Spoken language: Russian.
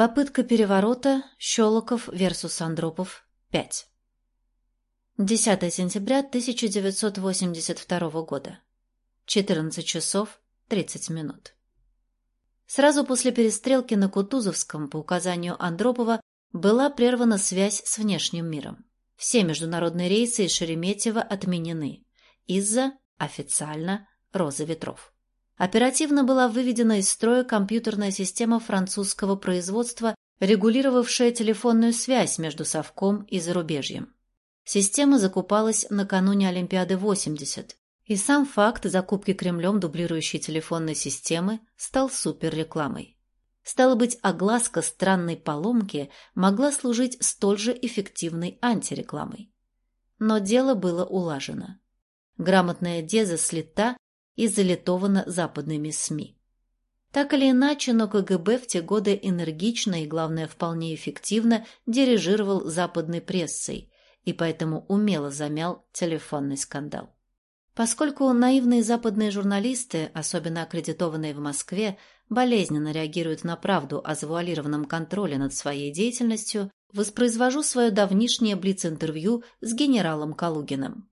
Попытка переворота Щелоков versus Андропов 5. 10 сентября 1982 года. 14 часов 30 минут. Сразу после перестрелки на Кутузовском по указанию Андропова была прервана связь с внешним миром. Все международные рейсы из Шереметьево отменены из-за, официально, розы ветров. Оперативно была выведена из строя компьютерная система французского производства, регулировавшая телефонную связь между Совком и зарубежьем. Система закупалась накануне Олимпиады 80, и сам факт закупки Кремлем дублирующей телефонной системы стал суперрекламой. Стало быть, огласка странной поломки могла служить столь же эффективной антирекламой. Но дело было улажено. Грамотная деза слита и залитовано западными СМИ. Так или иначе, но КГБ в те годы энергично и, главное, вполне эффективно дирижировал западной прессой и поэтому умело замял телефонный скандал. Поскольку наивные западные журналисты, особенно аккредитованные в Москве, болезненно реагируют на правду о завуалированном контроле над своей деятельностью, воспроизвожу свое давнишнее блиц-интервью с генералом Калугиным.